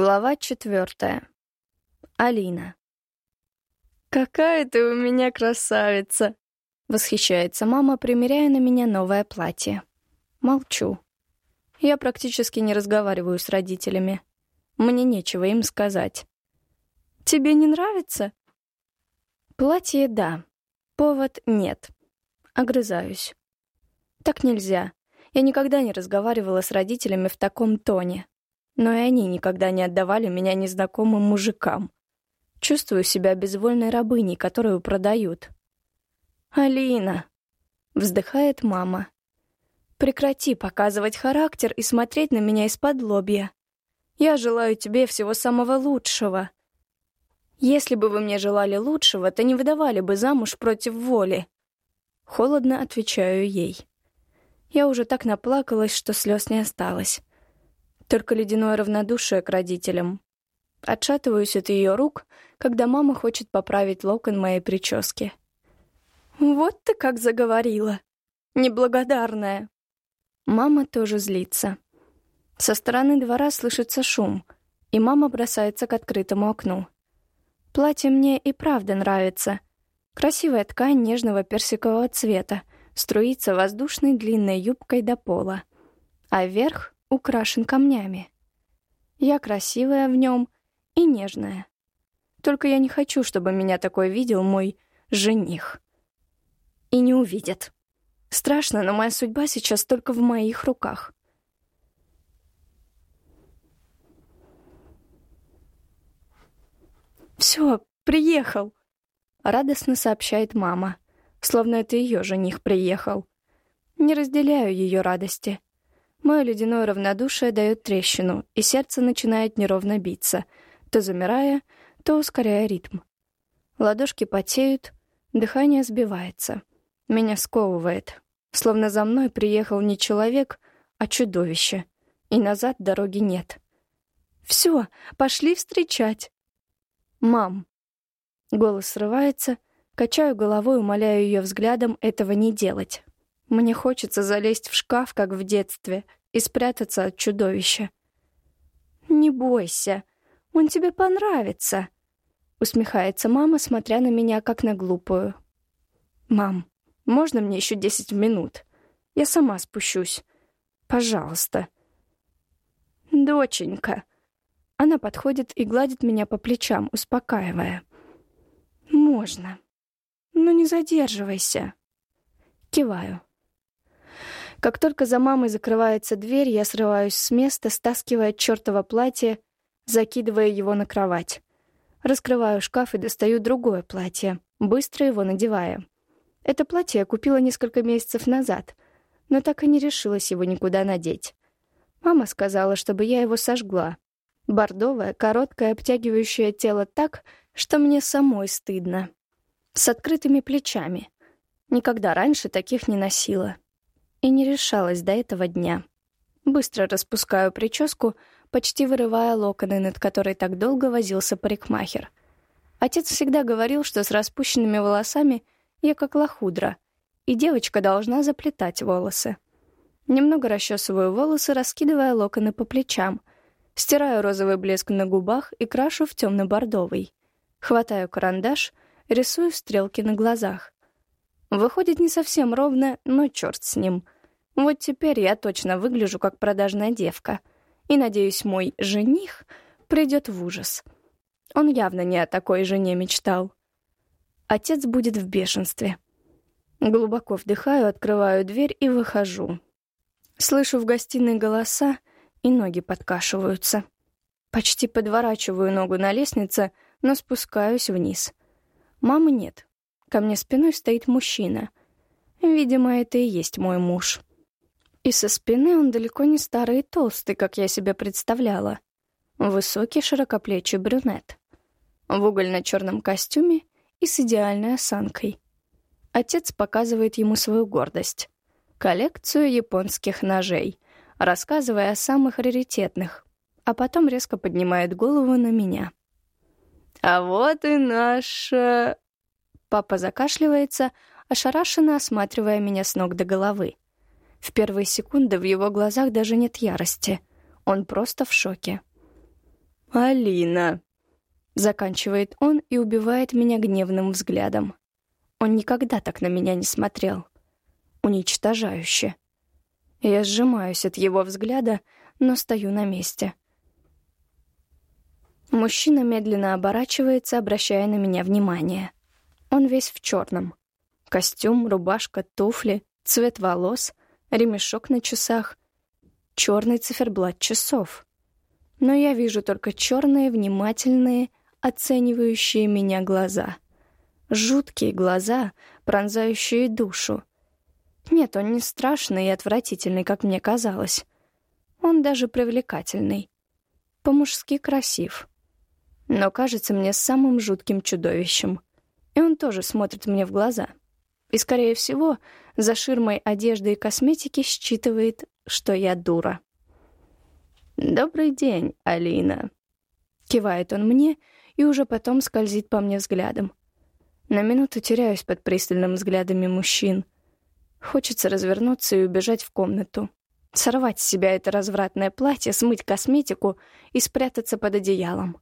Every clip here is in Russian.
Глава четвертая. Алина. «Какая ты у меня красавица!» — восхищается мама, примеряя на меня новое платье. Молчу. Я практически не разговариваю с родителями. Мне нечего им сказать. «Тебе не нравится?» Платье — да. Повод — нет. Огрызаюсь. Так нельзя. Я никогда не разговаривала с родителями в таком тоне но и они никогда не отдавали меня незнакомым мужикам. Чувствую себя безвольной рабыней, которую продают. «Алина!» — вздыхает мама. «Прекрати показывать характер и смотреть на меня из-под лобья. Я желаю тебе всего самого лучшего. Если бы вы мне желали лучшего, то не выдавали бы замуж против воли». Холодно отвечаю ей. Я уже так наплакалась, что слез не осталось только ледяное равнодушие к родителям. Отшатываюсь от ее рук, когда мама хочет поправить локон моей прически. «Вот ты как заговорила! Неблагодарная!» Мама тоже злится. Со стороны двора слышится шум, и мама бросается к открытому окну. Платье мне и правда нравится. Красивая ткань нежного персикового цвета струится воздушной длинной юбкой до пола. А верх украшен камнями. Я красивая в нем и нежная. Только я не хочу, чтобы меня такой видел мой жених. И не увидит. Страшно, но моя судьба сейчас только в моих руках. «Все, приехал!» — радостно сообщает мама, словно это ее жених приехал. Не разделяю ее радости. Мое ледяное равнодушие дает трещину, и сердце начинает неровно биться, то замирая, то ускоряя ритм. Ладошки потеют, дыхание сбивается. Меня сковывает, словно за мной приехал не человек, а чудовище, и назад дороги нет. «Все, пошли встречать!» «Мам!» Голос срывается, качаю головой, умоляю ее взглядом этого не делать. Мне хочется залезть в шкаф, как в детстве, и спрятаться от чудовища. «Не бойся, он тебе понравится», — усмехается мама, смотря на меня, как на глупую. «Мам, можно мне еще десять минут? Я сама спущусь. Пожалуйста». «Доченька». Она подходит и гладит меня по плечам, успокаивая. «Можно. Но не задерживайся». Киваю. Как только за мамой закрывается дверь, я срываюсь с места, стаскивая чертово платье, закидывая его на кровать. Раскрываю шкаф и достаю другое платье, быстро его надевая. Это платье я купила несколько месяцев назад, но так и не решилась его никуда надеть. Мама сказала, чтобы я его сожгла. Бордовое, короткое, обтягивающее тело так, что мне самой стыдно. С открытыми плечами. Никогда раньше таких не носила и не решалась до этого дня. Быстро распускаю прическу, почти вырывая локоны, над которой так долго возился парикмахер. Отец всегда говорил, что с распущенными волосами я как лохудра, и девочка должна заплетать волосы. Немного расчесываю волосы, раскидывая локоны по плечам, стираю розовый блеск на губах и крашу в темно-бордовый. Хватаю карандаш, рисую стрелки на глазах. Выходит не совсем ровно, но черт с ним. Вот теперь я точно выгляжу как продажная девка. И, надеюсь, мой жених придет в ужас. Он явно не о такой жене мечтал. Отец будет в бешенстве. Глубоко вдыхаю, открываю дверь и выхожу. Слышу в гостиной голоса, и ноги подкашиваются. Почти подворачиваю ногу на лестнице, но спускаюсь вниз. Мамы нет. Ко мне спиной стоит мужчина. Видимо, это и есть мой муж. И со спины он далеко не старый и толстый, как я себе представляла. Высокий, широкоплечий брюнет. В угольно-черном костюме и с идеальной осанкой. Отец показывает ему свою гордость. Коллекцию японских ножей, рассказывая о самых раритетных, а потом резко поднимает голову на меня. «А вот и наша Папа закашливается, ошарашенно осматривая меня с ног до головы. В первые секунды в его глазах даже нет ярости. Он просто в шоке. «Алина!» — заканчивает он и убивает меня гневным взглядом. Он никогда так на меня не смотрел. Уничтожающе. Я сжимаюсь от его взгляда, но стою на месте. Мужчина медленно оборачивается, обращая на меня внимание. Он весь в черном. Костюм, рубашка, туфли, цвет волос, ремешок на часах, черный циферблат часов. Но я вижу только черные, внимательные, оценивающие меня глаза. Жуткие глаза, пронзающие душу. Нет, он не страшный и отвратительный, как мне казалось. Он даже привлекательный. По-мужски красив. Но кажется мне самым жутким чудовищем. И он тоже смотрит мне в глаза. И, скорее всего, за ширмой одежды и косметики считывает, что я дура. «Добрый день, Алина», — кивает он мне и уже потом скользит по мне взглядом. На минуту теряюсь под пристальным взглядами мужчин. Хочется развернуться и убежать в комнату. Сорвать с себя это развратное платье, смыть косметику и спрятаться под одеялом.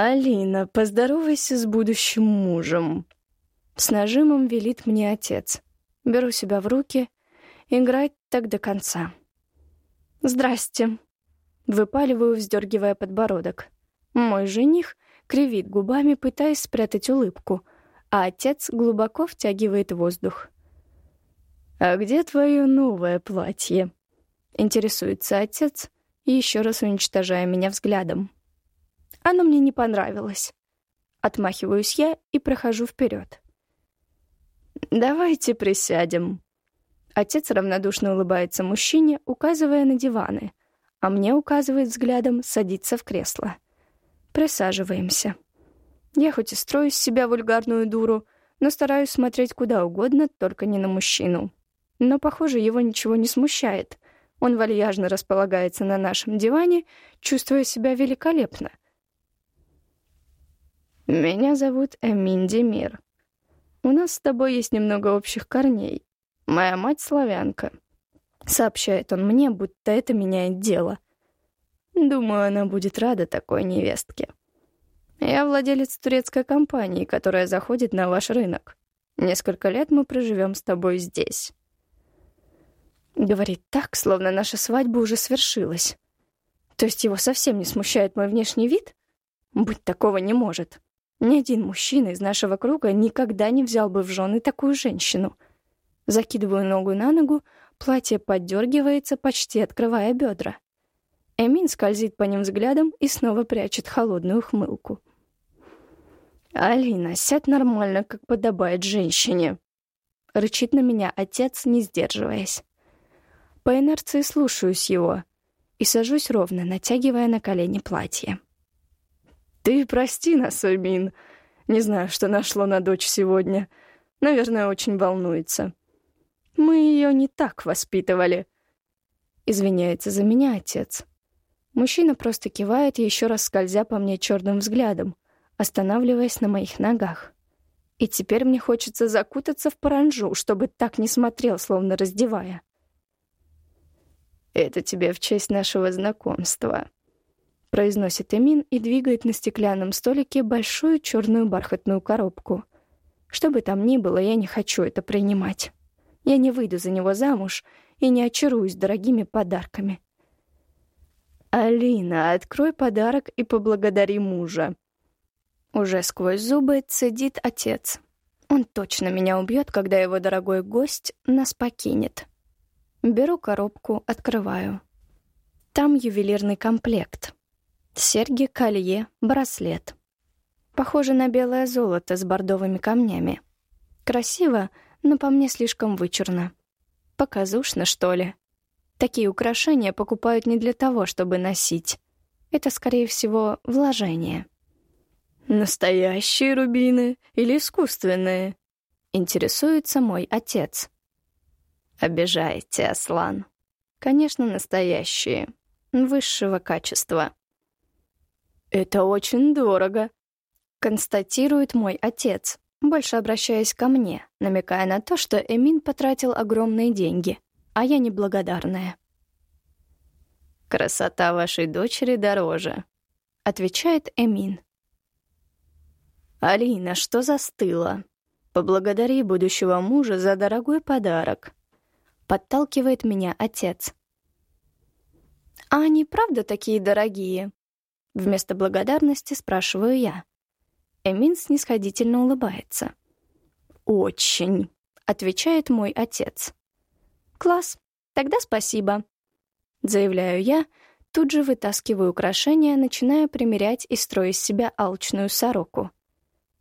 «Алина, поздоровайся с будущим мужем», с нажимом велит мне отец. Беру себя в руки. Играть так до конца. «Здрасте». Выпаливаю, вздергивая подбородок. Мой жених кривит губами, пытаясь спрятать улыбку, а отец глубоко втягивает воздух. «А где твое новое платье?» Интересуется отец, еще раз уничтожая меня взглядом. Оно мне не понравилось. Отмахиваюсь я и прохожу вперед. «Давайте присядем». Отец равнодушно улыбается мужчине, указывая на диваны, а мне указывает взглядом садиться в кресло. Присаживаемся. Я хоть и строю из себя вульгарную дуру, но стараюсь смотреть куда угодно, только не на мужчину. Но, похоже, его ничего не смущает. Он вальяжно располагается на нашем диване, чувствуя себя великолепно. «Меня зовут Эмин Демир», у нас с тобой есть немного общих корней. Моя мать славянка. Сообщает он мне, будто это меняет дело. Думаю, она будет рада такой невестке. Я владелец турецкой компании, которая заходит на ваш рынок. Несколько лет мы проживем с тобой здесь. Говорит так, словно наша свадьба уже свершилась. То есть его совсем не смущает мой внешний вид? Быть такого не может. Ни один мужчина из нашего круга никогда не взял бы в жены такую женщину. Закидываю ногу на ногу, платье поддергивается, почти открывая бедра. Эмин скользит по ним взглядом и снова прячет холодную ухмылку. «Алина, сядь нормально, как подобает женщине», — рычит на меня отец, не сдерживаясь. По инерции слушаюсь его и сажусь ровно, натягивая на колени платье. «Ты прости нас, Эмин. Не знаю, что нашло на дочь сегодня. Наверное, очень волнуется. Мы ее не так воспитывали». Извиняется за меня отец. Мужчина просто кивает, еще раз скользя по мне черным взглядом, останавливаясь на моих ногах. И теперь мне хочется закутаться в паранжу, чтобы так не смотрел, словно раздевая. «Это тебе в честь нашего знакомства», — произносит Эмин и двигает на стеклянном столике большую черную бархатную коробку. Что бы там ни было, я не хочу это принимать. Я не выйду за него замуж и не очаруюсь дорогими подарками. «Алина, открой подарок и поблагодари мужа». Уже сквозь зубы цедит отец. Он точно меня убьет, когда его дорогой гость нас покинет. Беру коробку, открываю. Там ювелирный комплект — Серьги, колье, браслет. Похоже на белое золото с бордовыми камнями. Красиво, но по мне слишком вычурно. Показушно, что ли. Такие украшения покупают не для того, чтобы носить. Это, скорее всего, вложение. «Настоящие рубины или искусственные?» — интересуется мой отец. «Обижаете, Аслан. Конечно, настоящие. Высшего качества. «Это очень дорого», — констатирует мой отец, больше обращаясь ко мне, намекая на то, что Эмин потратил огромные деньги, а я неблагодарная. «Красота вашей дочери дороже», — отвечает Эмин. «Алина, что застыла? Поблагодари будущего мужа за дорогой подарок», — подталкивает меня отец. «А они правда такие дорогие?» Вместо благодарности спрашиваю я. Эмин снисходительно улыбается. «Очень», — отвечает мой отец. «Класс, тогда спасибо», — заявляю я, тут же вытаскиваю украшения, начиная примерять и строить из себя алчную сороку.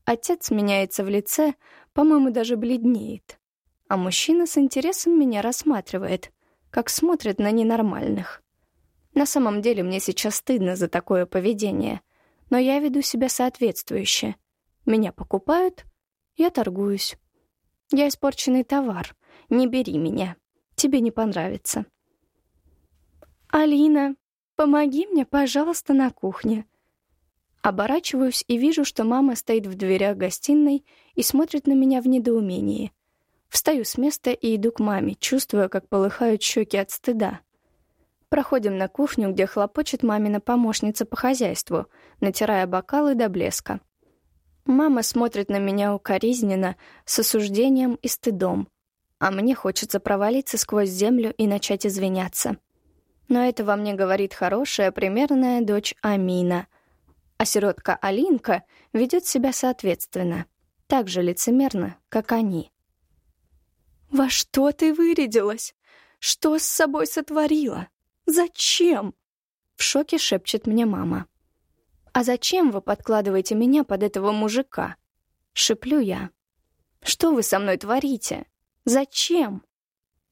Отец меняется в лице, по-моему, даже бледнеет. А мужчина с интересом меня рассматривает, как смотрит на ненормальных. На самом деле мне сейчас стыдно за такое поведение, но я веду себя соответствующе. Меня покупают, я торгуюсь. Я испорченный товар, не бери меня, тебе не понравится. «Алина, помоги мне, пожалуйста, на кухне». Оборачиваюсь и вижу, что мама стоит в дверях гостиной и смотрит на меня в недоумении. Встаю с места и иду к маме, чувствуя, как полыхают щеки от стыда. Проходим на кухню, где хлопочет мамина помощница по хозяйству, натирая бокалы до блеска. Мама смотрит на меня укоризненно, с осуждением и стыдом. А мне хочется провалиться сквозь землю и начать извиняться. Но это во мне говорит хорошая, примерная дочь Амина. А сиротка Алинка ведет себя соответственно, так же лицемерно, как они. «Во что ты вырядилась? Что с собой сотворила?» «Зачем?» — в шоке шепчет мне мама. «А зачем вы подкладываете меня под этого мужика?» — шеплю я. «Что вы со мной творите? Зачем?»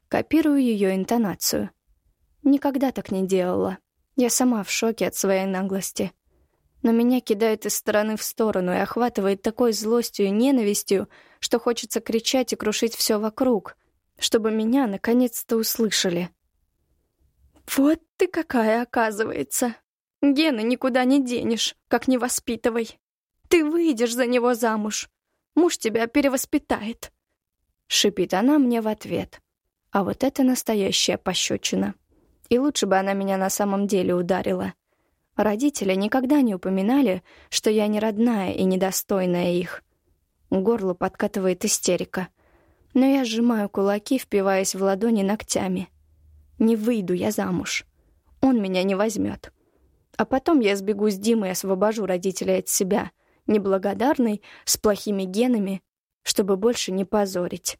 Копирую ее интонацию. Никогда так не делала. Я сама в шоке от своей наглости. Но меня кидает из стороны в сторону и охватывает такой злостью и ненавистью, что хочется кричать и крушить все вокруг, чтобы меня наконец-то услышали. «Вот ты какая, оказывается! Гена никуда не денешь, как не воспитывай. Ты выйдешь за него замуж. Муж тебя перевоспитает!» Шипит она мне в ответ. А вот это настоящая пощечина. И лучше бы она меня на самом деле ударила. Родители никогда не упоминали, что я не родная и недостойная их. Горло подкатывает истерика. Но я сжимаю кулаки, впиваясь в ладони ногтями — не выйду я замуж. Он меня не возьмет. А потом я сбегу с Димой и освобожу родителей от себя, неблагодарный, с плохими генами, чтобы больше не позорить.